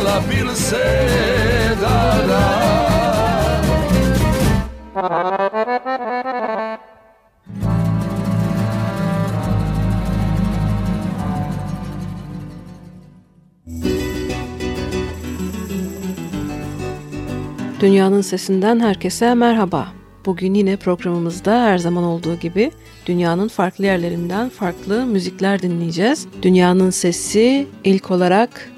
poljubiti dala, bil se dala Dünyanın Sesinden herkese merhaba. Bugün yine programımızda her zaman olduğu gibi dünyanın farklı yerlerinden farklı müzikler dinleyeceğiz. Dünyanın sesi ilk olarak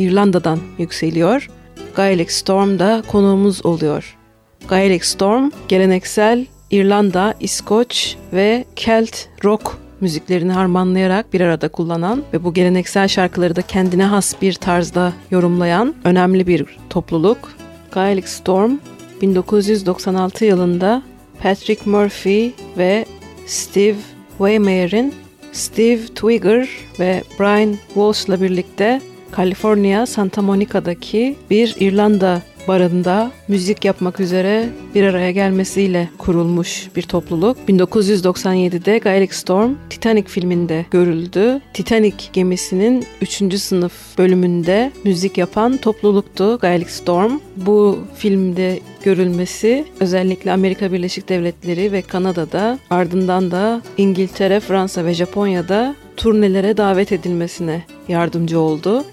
İrlanda'dan yükseliyor. Gaelic Storm da konuğumuz oluyor. Gaelic Storm geleneksel İrlanda, İskoç ve Kelt rock müziklerini harmanlayarak bir arada kullanan ve bu geleneksel şarkıları da kendine has bir tarzda yorumlayan önemli bir topluluk. Gaelic Storm 1996 yılında Patrick Murphy ve Steve Waymeyer'in Steve Twigger ve Brian Walsh'la birlikte Kaliforniya Santa Monica'daki bir İrlanda barında müzik yapmak üzere bir araya gelmesiyle kurulmuş bir topluluk. 1997'de Gaelic Storm Titanic filminde görüldü. Titanic gemisinin 3. sınıf bölümünde müzik yapan topluluktu Gaelic Storm. Bu filmde görülmesi özellikle Amerika Birleşik Devletleri ve Kanada'da ardından da İngiltere, Fransa ve Japonya'da turnelere davet edilmesine yardımcı oldu.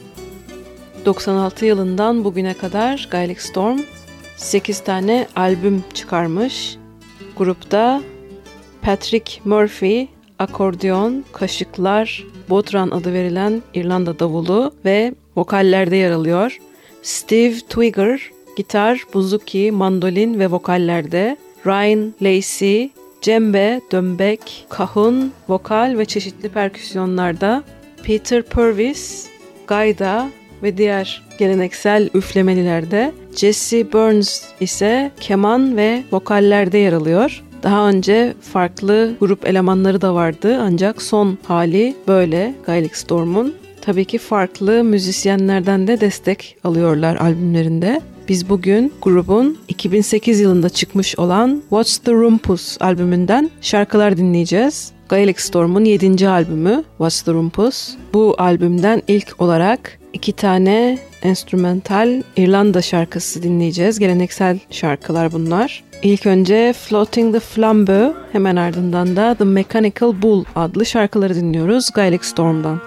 96 yılından bugüne kadar Gaelic Storm 8 tane albüm çıkarmış. Grupta Patrick Murphy, akordeon, kaşıklar, botran adı verilen İrlanda davulu ve vokallerde yer alıyor. Steve Twigger, gitar, buzuki, mandolin ve vokallerde. Ryan Lacey, cembe, dömbek, kahun, vokal ve çeşitli perküsyonlarda. Peter Purvis, gayda, ve diğer geleneksel üflemelilerde Jesse Burns ise keman ve vokallerde yer alıyor. Daha önce farklı grup elemanları da vardı ancak son hali böyle Gaelic Storm'un. Tabii ki farklı müzisyenlerden de destek alıyorlar albümlerinde. Biz bugün grubun 2008 yılında çıkmış olan What's the Rumpus albümünden şarkılar dinleyeceğiz. Gaelic Storm'un 7. albümü What's the Rumpus. Bu albümden ilk olarak iki tane enstrümental İrlanda şarkısı dinleyeceğiz. Geleneksel şarkılar bunlar. İlk önce Floating the Flambeau, hemen ardından da The Mechanical Bull adlı şarkıları dinliyoruz Gaelic Storm'dan.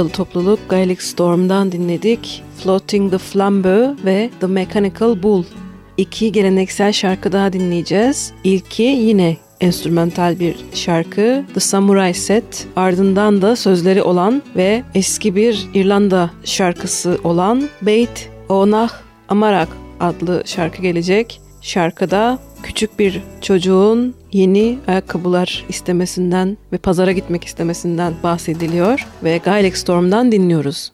İrlandalı topluluk Gaelic Storm'dan dinledik. Floating the Flambeau ve The Mechanical Bull. İki geleneksel şarkı daha dinleyeceğiz. İlki yine enstrümantal bir şarkı The Samurai Set ardından da sözleri olan ve eski bir İrlanda şarkısı olan Beit Onah Amarak adlı şarkı gelecek. Şarkıda küçük bir çocuğun yeni ayakkabılar istemesinden ve pazara gitmek istemesinden bahsediliyor ve Gaelic Storm'dan dinliyoruz.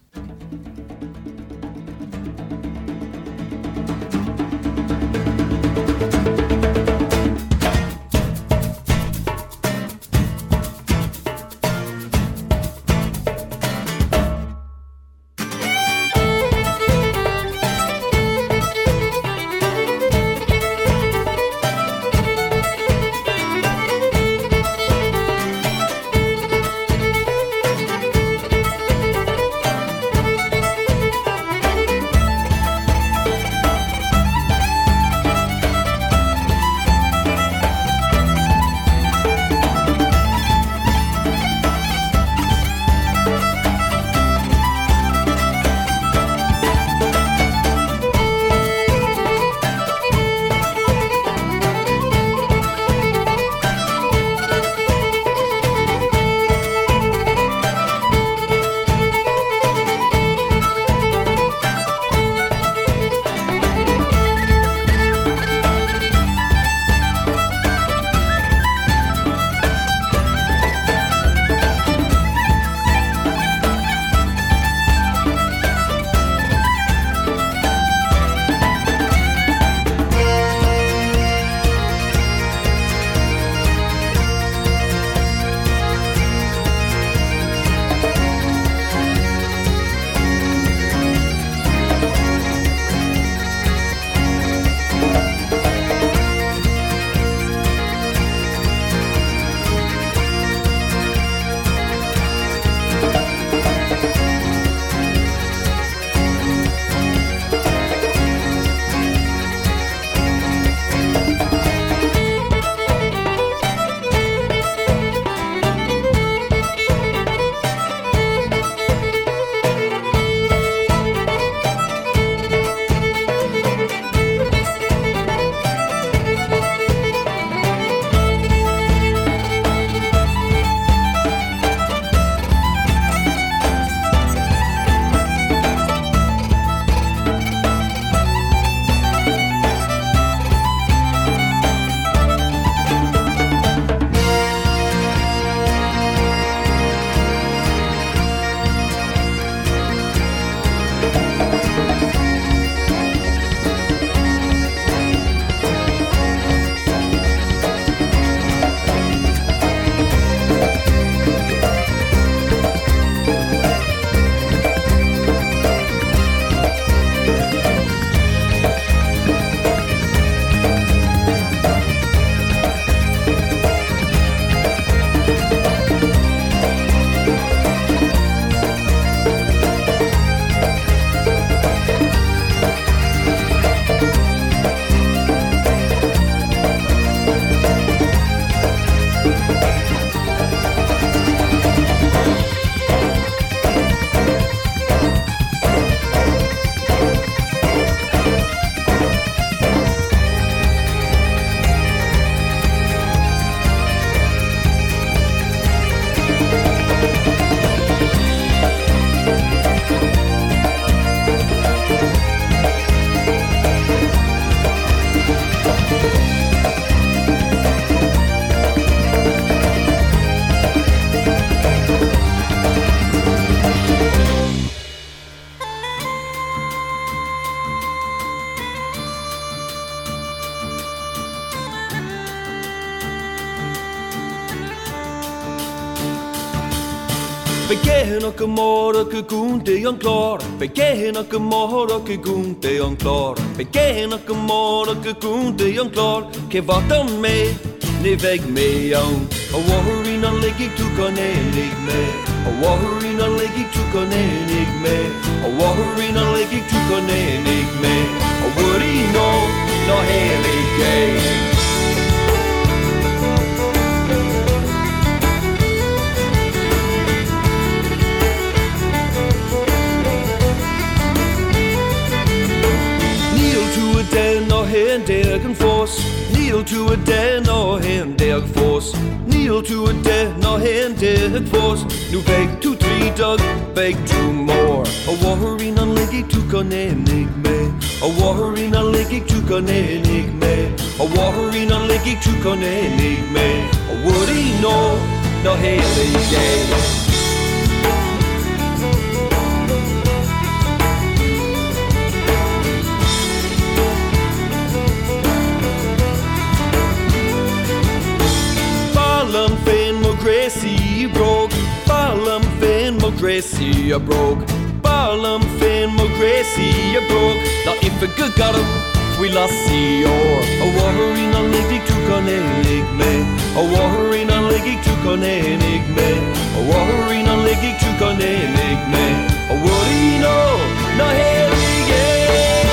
Que mora que gunte an chlár Be géhéna go mára go gúnta an chlár Be géhéna go mára go gúnta an chlár ce bhat an mé ne bheith mé an a bhhaí an leigh tú gan énig mé a bhhaí an leigh tú gan énig mé a bhhaí an leigh tú gan énig mé a bhuií nó ná hélig gé. Kneel to a dag, når han der fors. Kneel to a dag, når han der fors. Nu væk to three dog, væk to more. A Og in a leggy to kunne ikke A Og in a leggy to kunne ikke A Og in a leggy to kunne ikke A woody no, no når, når. Gracie, you're broke. Barlam Finn, Mo Gracie, you're broke. Now if a good got him, we lost see or a warring on Lady Tukon Enigme. A warring on Lady Tukon Enigme. A warring on Lady Tukon Enigme. A warring on, no, no,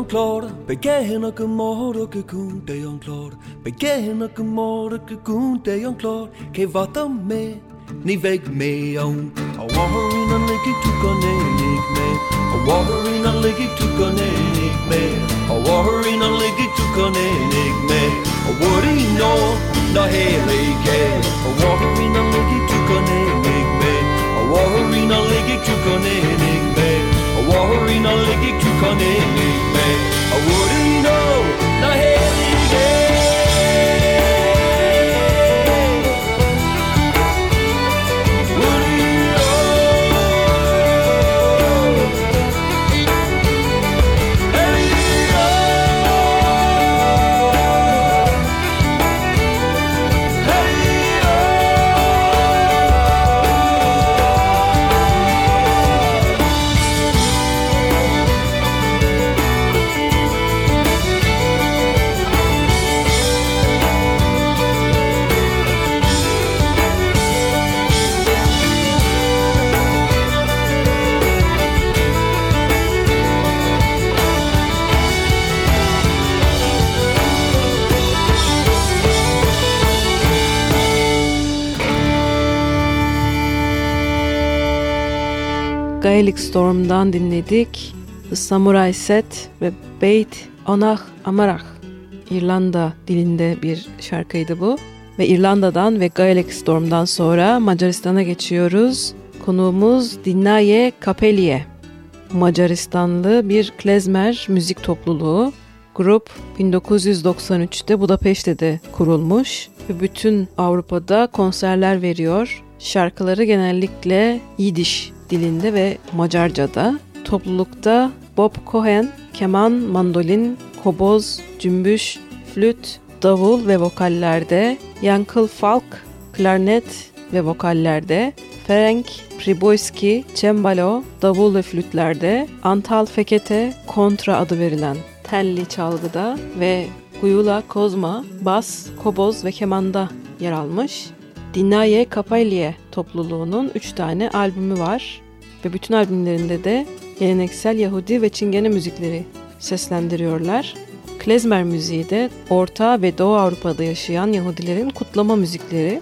on clor Begehen og gemor og gekun de on clor. Begehen og gemor og gekun de on clor. Ke vata me ni veg me on A warin an ligi tu kone nig me. A warin an ligi tu kone nig me. A warin an ligi tu kone nig me. A wori no na hele ke. A warin an ligi tu kone nig me. A warin an ligi tu kone nig me worry, wouldn't me, me. I wouldn't know, Gaelic Storm'dan dinledik. The Samurai Set ve Beit Onah Amarach İrlanda dilinde bir şarkıydı bu. Ve İrlanda'dan ve Gaelic Storm'dan sonra Macaristan'a geçiyoruz. Konuğumuz Dinnaye Kapeliye. Macaristanlı bir klezmer müzik topluluğu. Grup 1993'te Budapeşte'de kurulmuş ve bütün Avrupa'da konserler veriyor. Şarkıları genellikle Yidiş dilinde ve Macarca'da. Toplulukta Bob Cohen, keman, mandolin, koboz, cümbüş, flüt, davul ve vokallerde, Yankel Falk, klarnet ve vokallerde, Ferenc Priboyski, cembalo, davul ve flütlerde, Antal Fekete, kontra adı verilen telli çalgıda ve Guyula Kozma, bas, koboz ve kemanda yer almış. Dinaye Kapalye topluluğunun 3 tane albümü var ve bütün albümlerinde de geleneksel Yahudi ve Çingene müzikleri seslendiriyorlar. Klezmer müziği de Orta ve Doğu Avrupa'da yaşayan Yahudilerin kutlama müzikleri.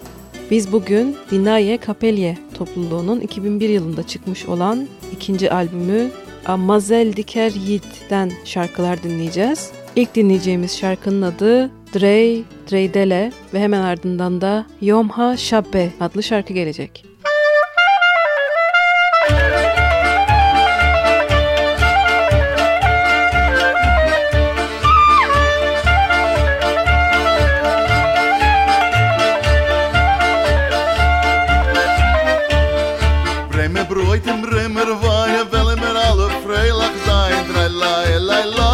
Biz bugün Dinaye Kapelye topluluğunun 2001 yılında çıkmış olan ikinci albümü Amazel Diker Yid'den şarkılar dinleyeceğiz. İlk dinleyeceğimiz şarkının adı Drey Dreydele ve hemen ardından da Yomha Şabbe adlı şarkı gelecek. Bremer, Breuten, Bremer, Weine, Welle, Mer, Alle, Freilach, Sein, Drei, Lai, Lai, Lai.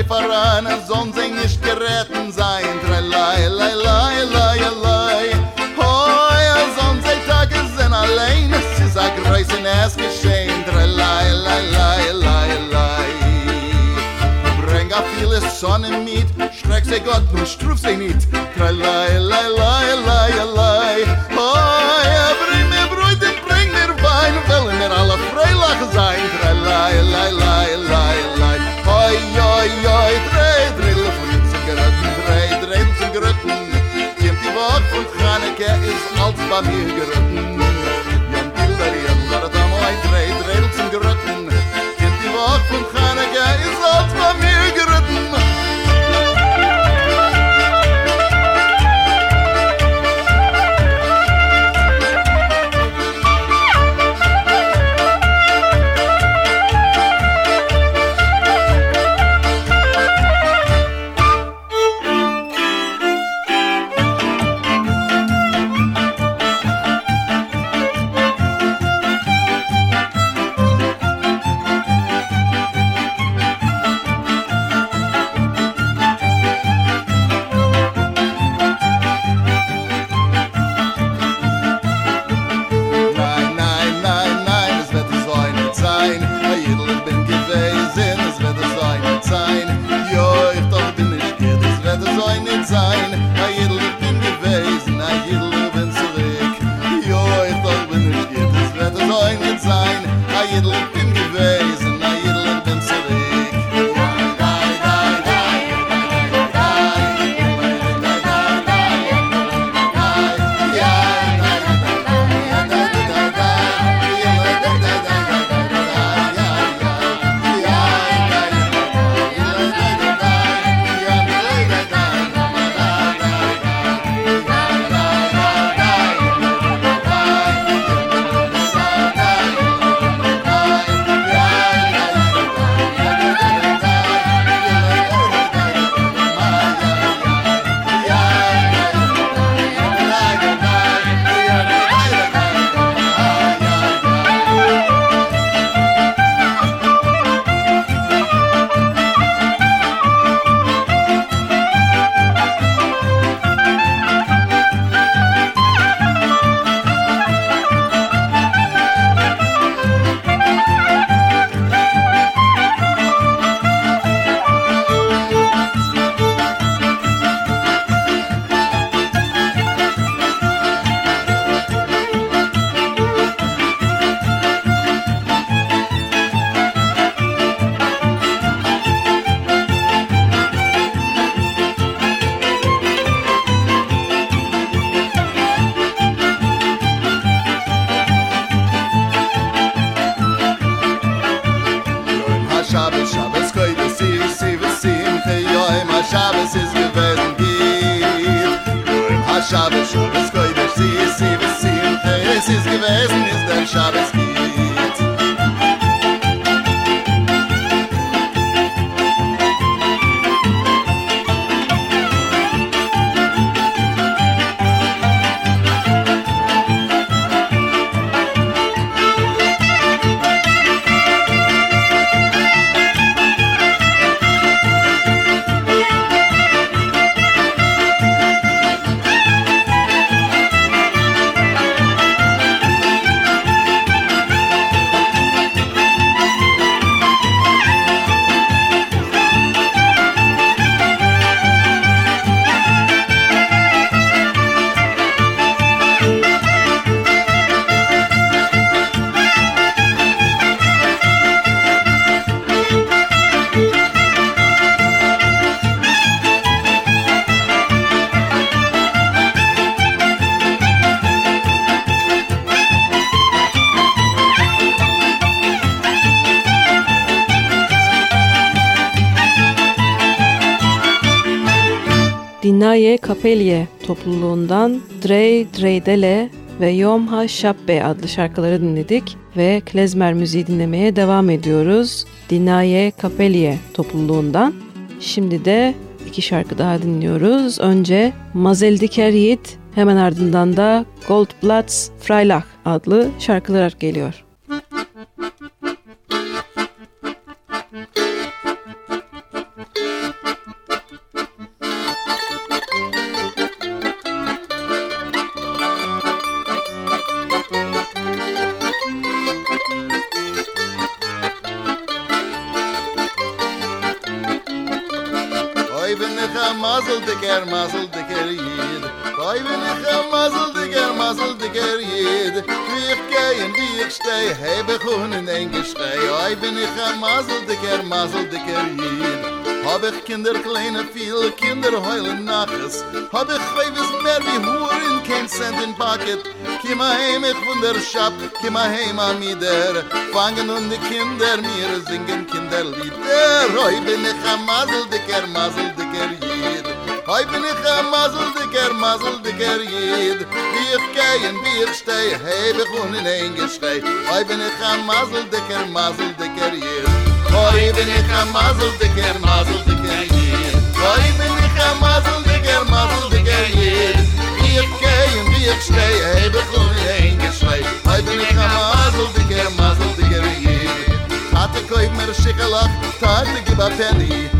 Schiri verreinen, sonst sing ich geretten sein. Drei lei, lei, lei, lei, lei. Hoi, a sonst ist allein, es ist a größe Nes geschehen. Drei lei, lei, lei, lei, lei. Bring a viele Sonne mit, schreck sie Gott und struf sie nicht. Drei lei, lei, lei, lei, lei. Hoi, a bring mir Bräute, bring mir Wein, will mir alle freilach sein. Drei lei, lei, lei, lei, lei. Oi, oi, oi. bei mir geritten. Jan Bilder, Jan Gardamoy, drei Drehl zum Geritten. Kapelye topluluğundan Drey Dreydele ve Yom Ha Shabbe adlı şarkıları dinledik ve klezmer müziği dinlemeye devam ediyoruz. Dinaye Kapelye topluluğundan. Şimdi de iki şarkı daha dinliyoruz. Önce Mazel Diker Yiğit, hemen ardından da Goldblatts Freilach adlı şarkılar geliyor. Diker mazel diker yid. Oy bin ich a mazel diker mazel diker yid. Gehen wie ich steh Hei bechun in ein geschrei. Oy bin ich a mazel diker mazel diker yid. Hab ich kinder kleine viel kinder heulen naches Hab ich weiwes mehr wie huren kein cent in pocket. Kima heim ich von der Schab Kima heim am ider Fangen und die kinder mir singen kinderlieder. Oy bin ich a mazel diker mazel diker yid Hoi bin ich a mazel dicker, mazel dicker jid Wie ich gehen, wie ich steh, hei bich un in ein geschrei Hoi bin ich a mazel dicker, mazel dicker jid Hoi bin ich a mazel dicker, mazel dicker jid Hoi bin ich a mazel dicker, mazel dicker jid Wie ich gehen, wie ich steh, hei bich un in ein geschrei Hoi bin ich a mazel dicker, mazel dicker jid Tate koib mir schikalach, tate gib a penny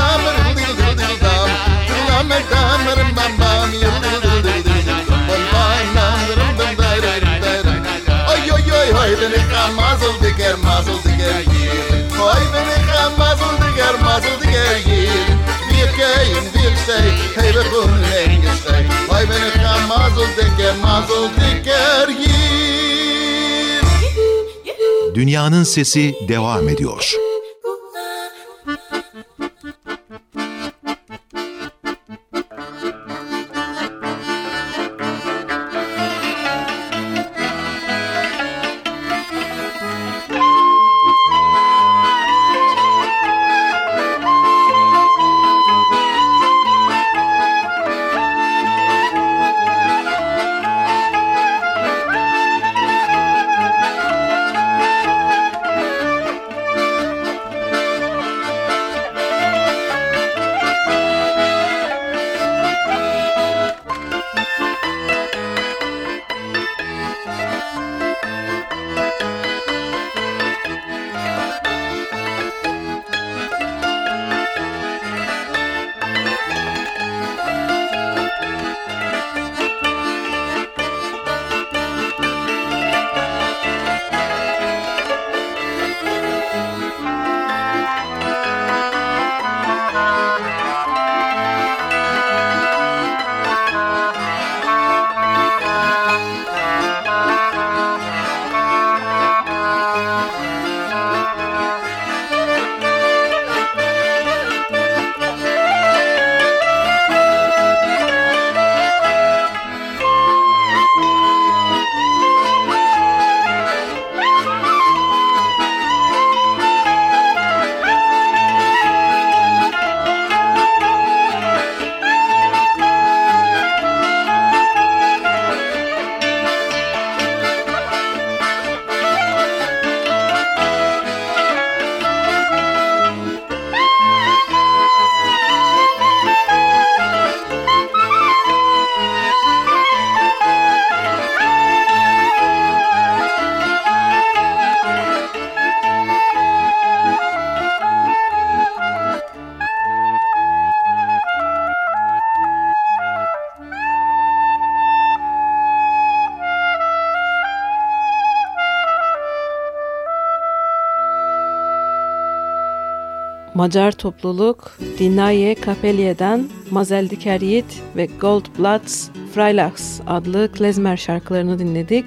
Dünyanın Sesi devam ediyor. Macar topluluk Dinaye Kapelye'den Mazeldikeryit ve Goldblatts Freilachs adlı klezmer şarkılarını dinledik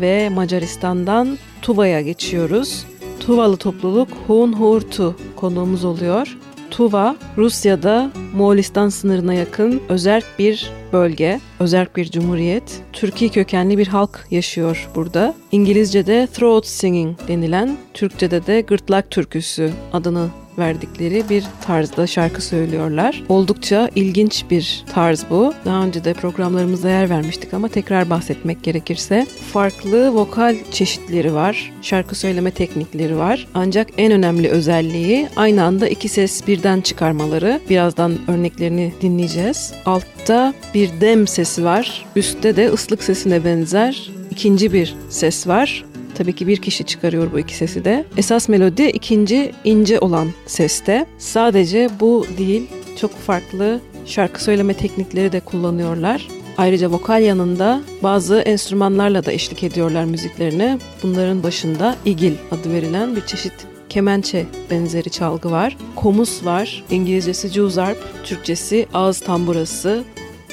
ve Macaristan'dan Tuva'ya geçiyoruz. Tuvalı topluluk Hun Hurtu konuğumuz oluyor. Tuva, Rusya'da Moğolistan sınırına yakın özerk bir bölge, özerk bir cumhuriyet. Türkiye kökenli bir halk yaşıyor burada. İngilizce'de throat singing denilen, Türkçe'de de gırtlak türküsü adını verdikleri bir tarzda şarkı söylüyorlar. Oldukça ilginç bir tarz bu. Daha önce de programlarımızda yer vermiştik ama tekrar bahsetmek gerekirse farklı vokal çeşitleri var. Şarkı söyleme teknikleri var. Ancak en önemli özelliği aynı anda iki ses birden çıkarmaları. Birazdan örneklerini dinleyeceğiz. Altta bir dem sesi var. Üstte de ıslık sesine benzer ikinci bir ses var. Tabii ki bir kişi çıkarıyor bu iki sesi de. Esas melodi ikinci ince olan seste. Sadece bu değil, çok farklı şarkı söyleme teknikleri de kullanıyorlar. Ayrıca vokal yanında bazı enstrümanlarla da eşlik ediyorlar müziklerine. Bunların başında igil adı verilen bir çeşit kemençe benzeri çalgı var. Komus var, İngilizcesi juzarp, Türkçesi ağız tamburası,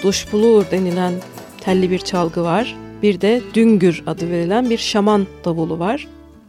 duşbulur denilen telli bir çalgı var. Bir de Düngür adı verilen bir şaman davulu var.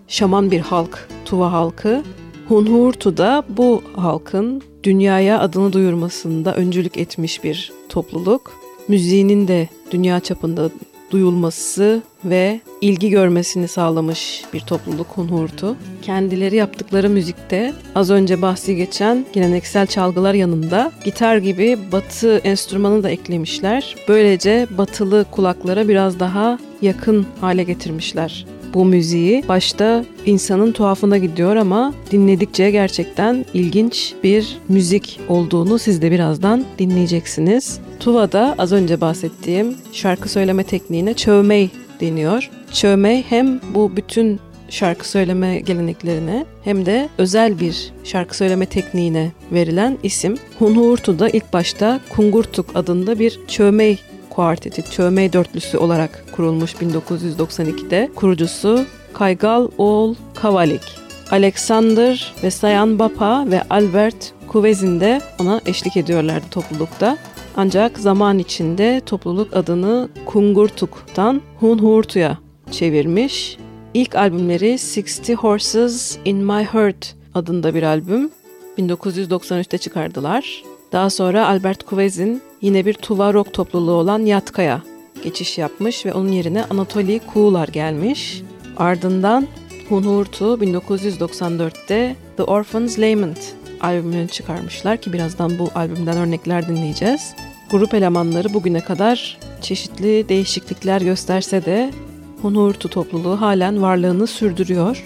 Şaman bir halk, Tuva halkı. Hunhurtu da bu halkın dünyaya adını duyurmasında öncülük etmiş bir topluluk. Müziğinin de dünya çapında duyulması ve ilgi görmesini sağlamış bir topluluk Hunhurtu. Kendileri yaptıkları müzikte az önce bahsi geçen geleneksel çalgılar yanında gitar gibi batı enstrümanı da eklemişler. Böylece batılı kulaklara biraz daha yakın hale getirmişler bu müziği. Başta insanın tuhafına gidiyor ama dinledikçe gerçekten ilginç bir müzik olduğunu siz de birazdan dinleyeceksiniz. Tuva'da az önce bahsettiğim şarkı söyleme tekniğine çövmey deniyor. Çövmey hem bu bütün şarkı söyleme geleneklerine hem de özel bir şarkı söyleme tekniğine verilen isim. Hunhurtu'da ilk başta Kungurtuk adında bir çövmey kuarteti, çövmey dörtlüsü olarak kurulmuş 1992'de. Kurucusu Kaygal Oğul Kavalik. Alexander ve Sayan Bapa ve Albert Kuvezin de ona eşlik ediyorlardı toplulukta. Ancak zaman içinde topluluk adını Kungurtuk'tan Hunhurtu'ya çevirmiş. İlk albümleri 60 Horses in My Heart adında bir albüm. 1993'te çıkardılar. Daha sonra Albert Kuvezin yine bir Tuva rock topluluğu olan Yatka'ya geçiş yapmış ve onun yerine Anatoly Kuğular gelmiş. Ardından Hunhurtu 1994'te The Orphans Lament albümünü çıkarmışlar ki birazdan bu albümden örnekler dinleyeceğiz. Grup elemanları bugüne kadar çeşitli değişiklikler gösterse de Hunhurtu topluluğu halen varlığını sürdürüyor.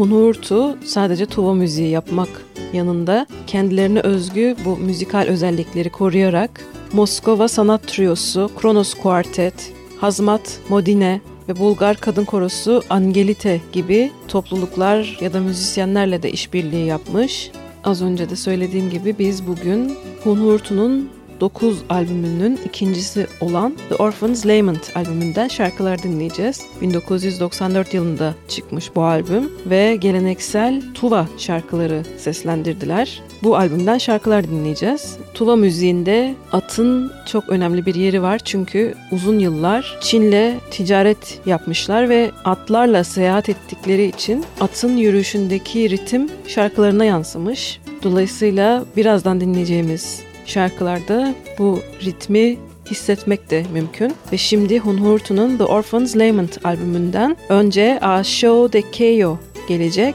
Hunhurtu sadece tuva müziği yapmak yanında kendilerine özgü bu müzikal özellikleri koruyarak Moskova Sanat Triosu, Kronos Quartet, Hazmat Modine ve Bulgar Kadın Korosu Angelite gibi topluluklar ya da müzisyenlerle de işbirliği yapmış. Az önce de söylediğim gibi biz bugün Hunhurtu'nun 9 albümünün ikincisi olan The Orphans Lament albümünden şarkılar dinleyeceğiz. 1994 yılında çıkmış bu albüm ve geleneksel Tuva şarkıları seslendirdiler. Bu albümden şarkılar dinleyeceğiz. Tuva müziğinde atın çok önemli bir yeri var çünkü uzun yıllar Çin'le ticaret yapmışlar ve atlarla seyahat ettikleri için atın yürüyüşündeki ritim şarkılarına yansımış. Dolayısıyla birazdan dinleyeceğimiz şarkılarda bu ritmi hissetmek de mümkün. Ve şimdi Hunhurtu'nun The Orphans Lament albümünden önce A Show de Keio gelecek.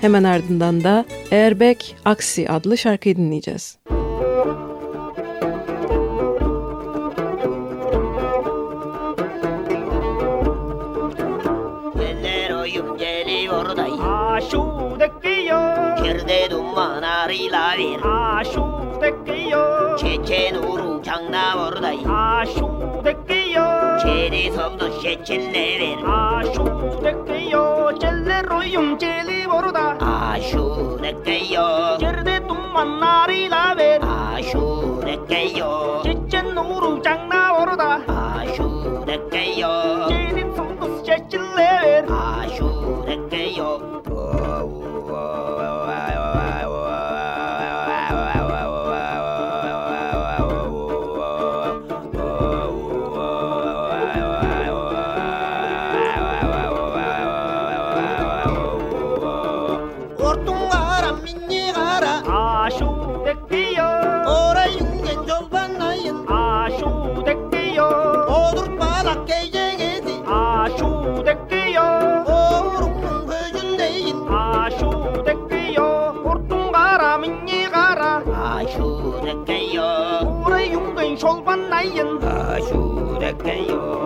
Hemen ardından da Airbag Aksi adlı şarkıyı dinleyeceğiz. Çeçen 장나 모르다이 아쇼데게요 제리섬도 셰첼레벨 아쇼데게요 젤레로용 젤리 모르다 아쇼데게요 제르데 뚱만 나리 라벨 아쇼데게요 제첸 노루 장나 모르다 아쇼데게요 제리섬도 셰첼레벨 아쇼데게요 没有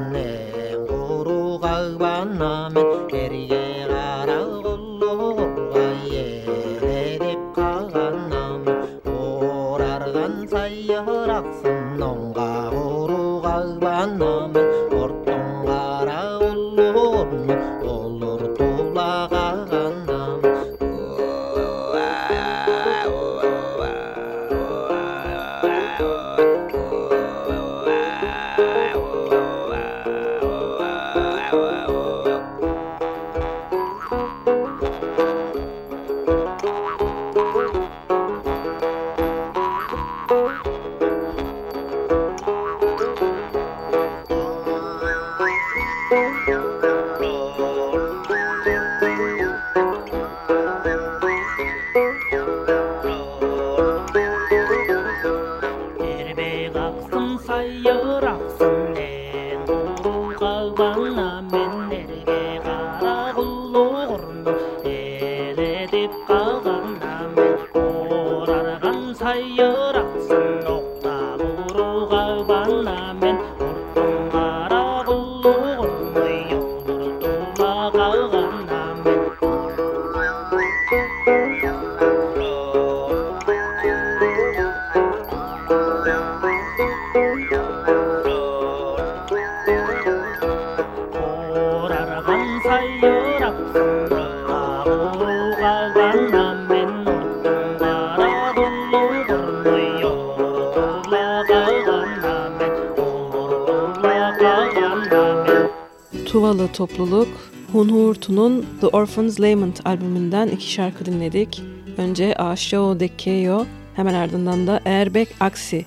topluluk Hunhurtu'nun The Orphan's Lament albümünden iki şarkı dinledik. Önce Aşo Dekeyo, hemen ardından da Erbek Aksi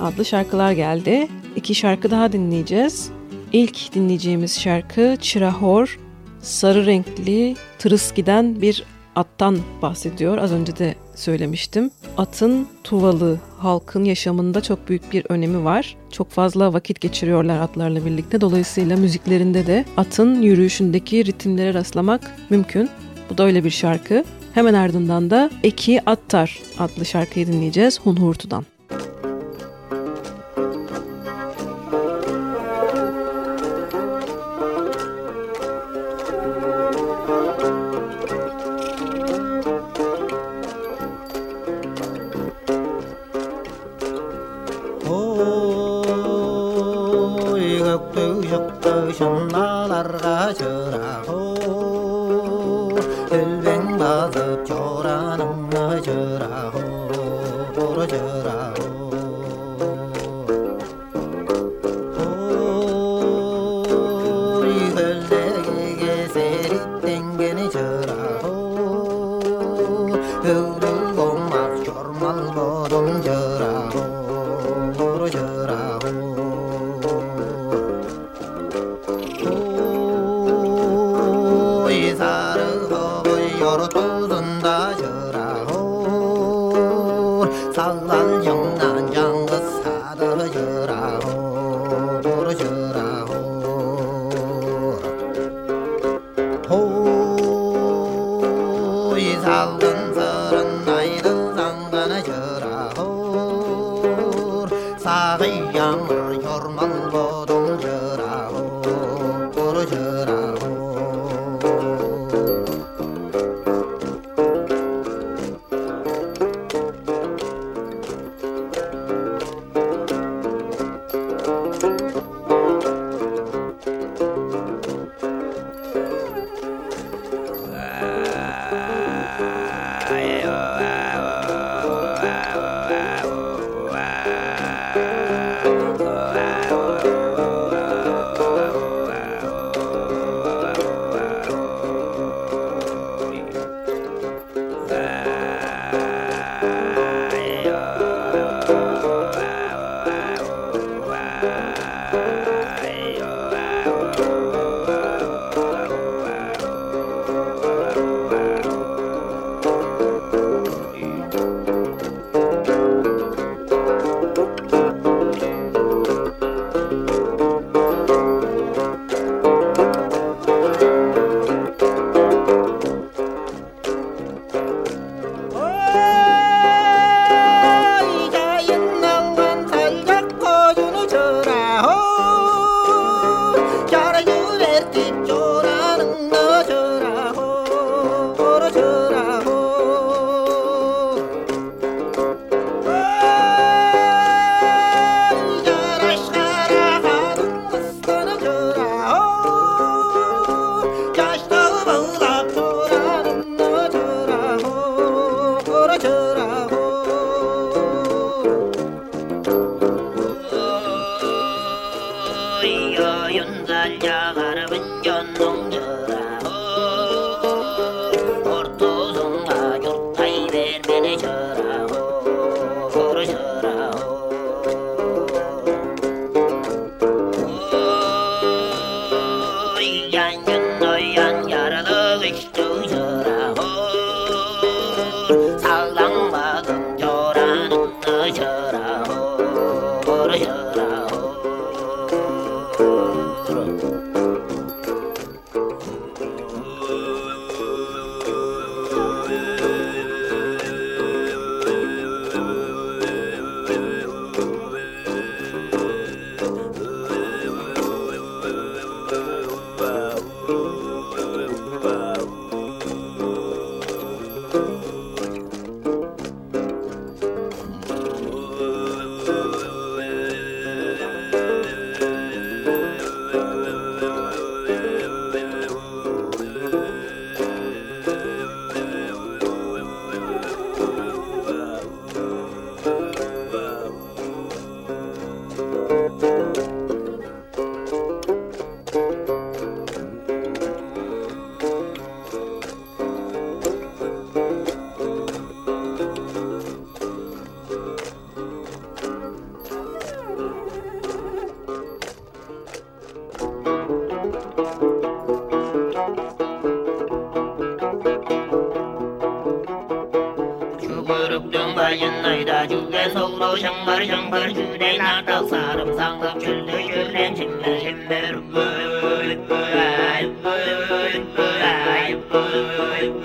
adlı şarkılar geldi. İki şarkı daha dinleyeceğiz. İlk dinleyeceğimiz şarkı Çırahor, sarı renkli tırıs giden bir attan bahsediyor. Az önce de söylemiştim. Atın tuvalı halkın yaşamında çok büyük bir önemi var. Çok fazla vakit geçiriyorlar atlarla birlikte. Dolayısıyla müziklerinde de atın yürüyüşündeki ritimlere rastlamak mümkün. Bu da öyle bir şarkı. Hemen ardından da Eki Attar adlı şarkıyı dinleyeceğiz Hunhurtu'dan. Gövdül olmak çormal bodunca şıngır şıngır Cüreyn akıl sarımsaklık Çüldü gürlen çimler şimdir Bölük bölük bölük bölük bölük bölük bölük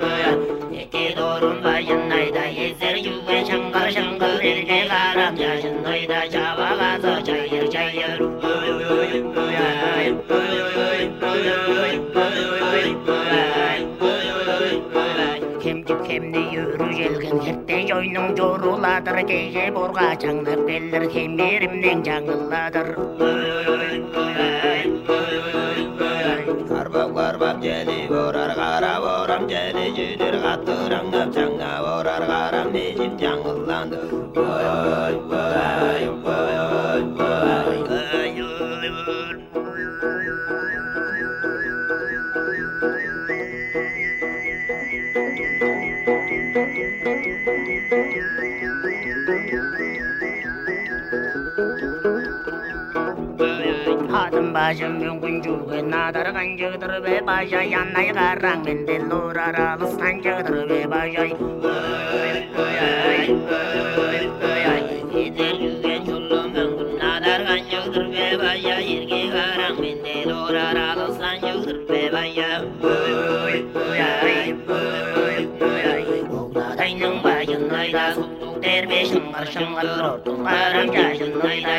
bölük İki doğrun başın ayda Yezer güven şıngır şıngır Erkek aram. Yaşın ayda Çabalası çayır çayır. Bölük bölük bölük bölük bölük bölük Kim kim kim diyor Jelgen hep қойның жоруладыр кеже борға жаңнап келдір кемерімнен жаңыладыр арбап арбап жели борар қара борам жели жүдір қатты жаңа борар қарам нежім жаңыланды ой ой Bajım gün kuncu gün nadar kancıdır be bajay Yanay karan gün del urar alız kancıdır be bajay Bye. shayar be shin gar shin garo tun garan ja shin noi da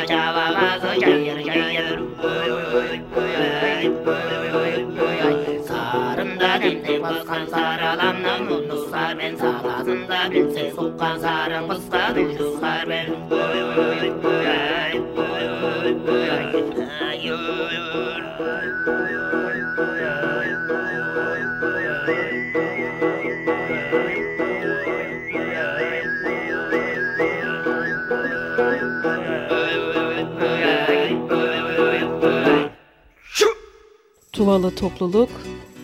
벤 Tuvalı topluluk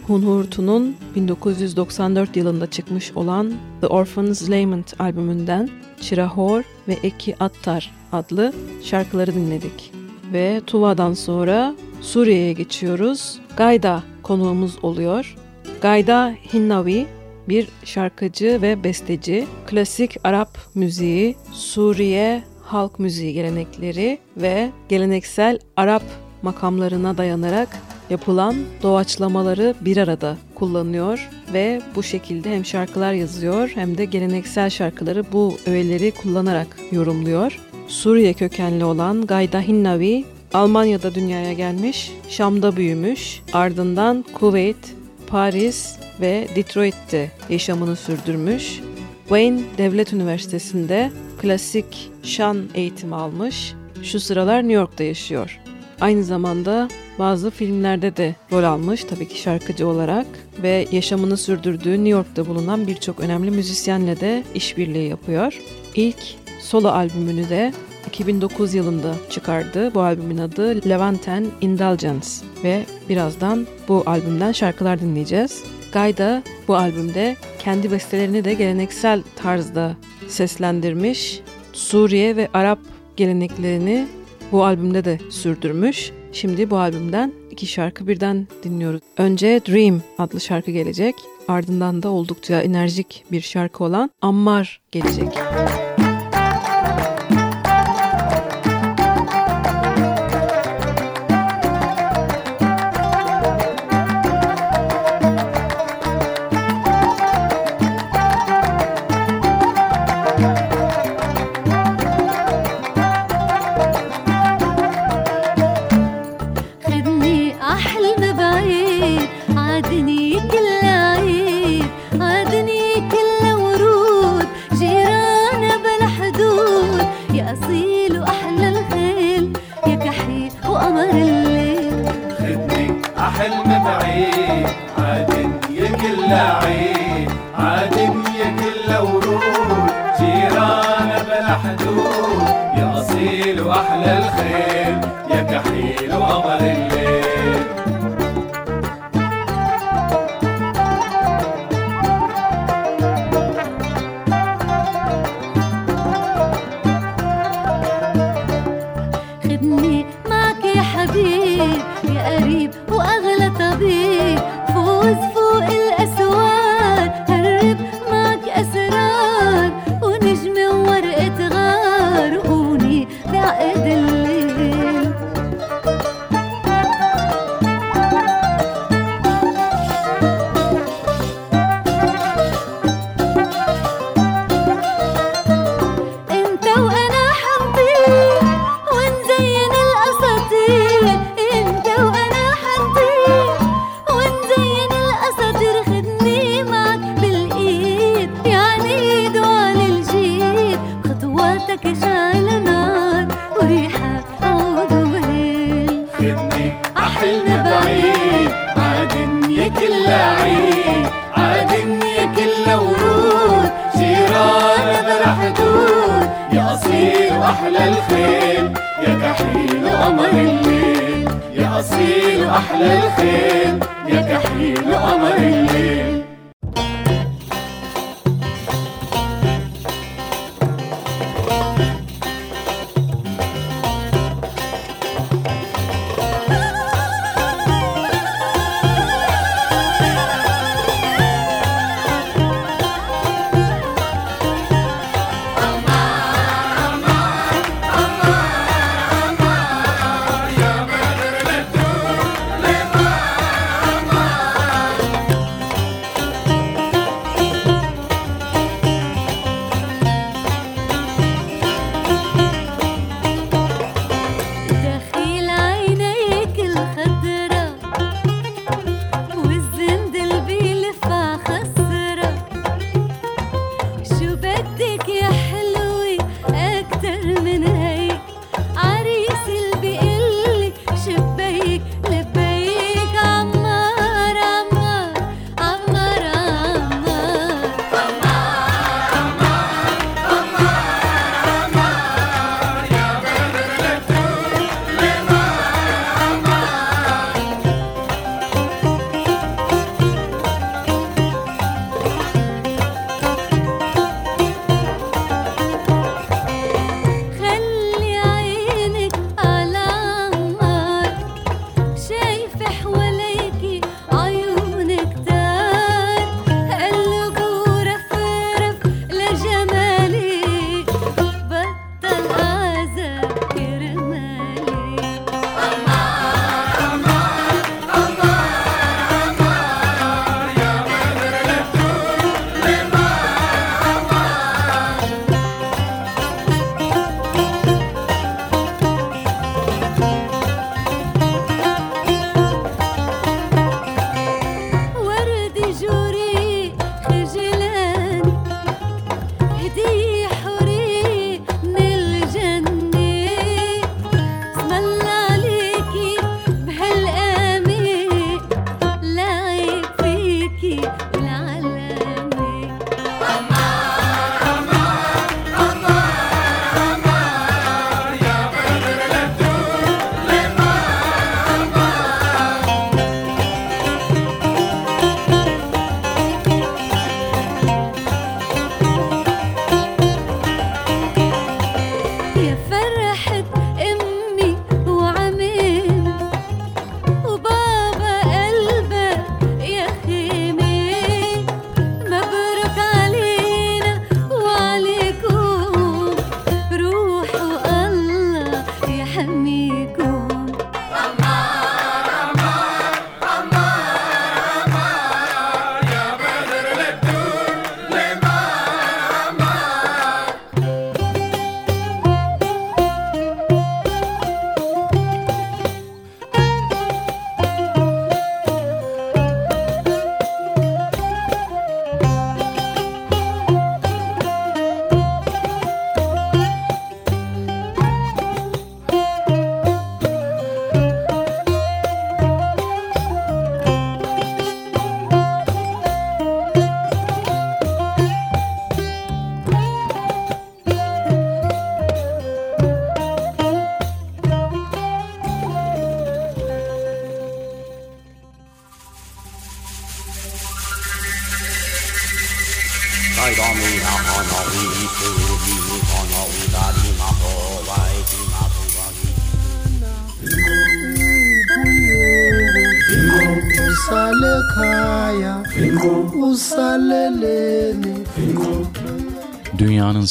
Hunhurtu'nun 1994 yılında çıkmış olan The Orphan's Lament albümünden Çirahor ve Eki Attar adlı şarkıları dinledik. Ve Tuva'dan sonra Suriye'ye geçiyoruz. Gayda konuğumuz oluyor. Gayda Hinnavi bir şarkıcı ve besteci, klasik Arap müziği, Suriye halk müziği gelenekleri ve geleneksel Arap makamlarına dayanarak yapılan doğaçlamaları bir arada kullanıyor ve bu şekilde hem şarkılar yazıyor hem de geleneksel şarkıları bu öğeleri kullanarak yorumluyor. Suriye kökenli olan Gayda Hinnavi Almanya'da dünyaya gelmiş, Şam'da büyümüş, ardından Kuveyt, Paris ve Detroit'te yaşamını sürdürmüş. Wayne Devlet Üniversitesi'nde klasik şan eğitimi almış. Şu sıralar New York'ta yaşıyor. Aynı zamanda bazı filmlerde de rol almış tabii ki şarkıcı olarak ve yaşamını sürdürdüğü New York'ta bulunan birçok önemli müzisyenle de işbirliği yapıyor. İlk solo albümünü de 2009 yılında çıkardı. Bu albümün adı Levanten Indulgence ve birazdan bu albümden şarkılar dinleyeceğiz. Gayda bu albümde kendi bestelerini de geleneksel tarzda seslendirmiş. Suriye ve Arap geleneklerini bu albümde de sürdürmüş. Şimdi bu albümden iki şarkı birden dinliyoruz. Önce Dream adlı şarkı gelecek. Ardından da oldukça enerjik bir şarkı olan Ammar gelecek. Müzik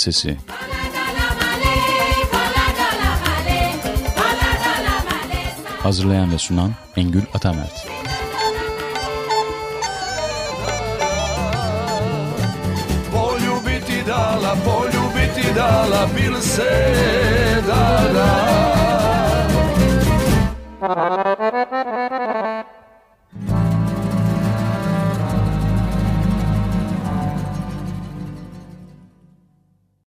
Sesi. Hazırlayan ve sunan Engül Atamert. Poljubiti dala, poljubiti dala, bil se dala